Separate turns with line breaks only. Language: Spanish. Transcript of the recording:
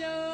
praja